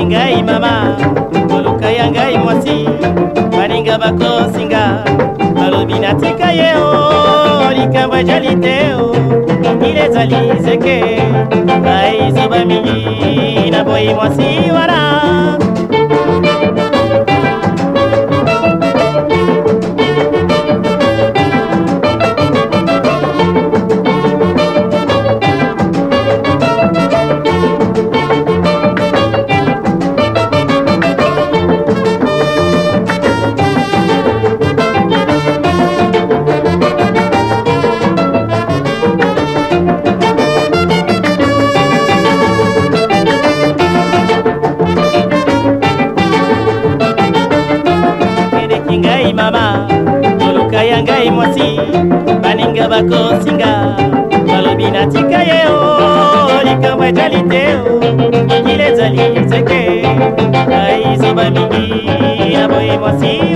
ngai mama koluka ya ngai mwasi baninga bakosinga E yeo likambo ejali te o mokili que vai aizuba mingi naboyi mwasi wana nani ngai mama toluka ya ngai mwasi baninga bakosinga balobi natika ye o oh, likambo etali te o oh, ikili ezali seke aizoba mingi ya boye mwasi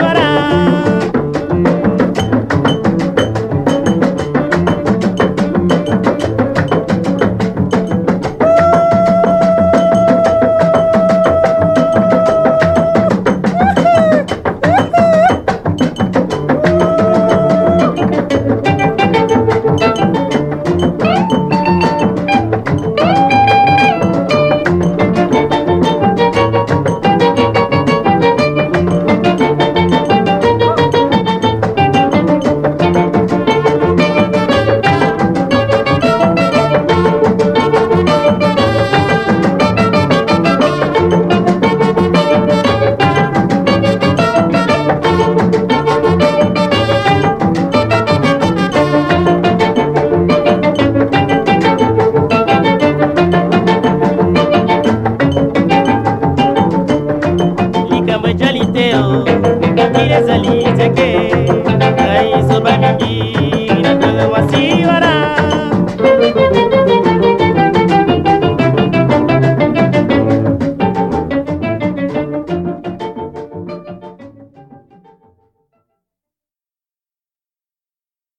salir que para urbana y así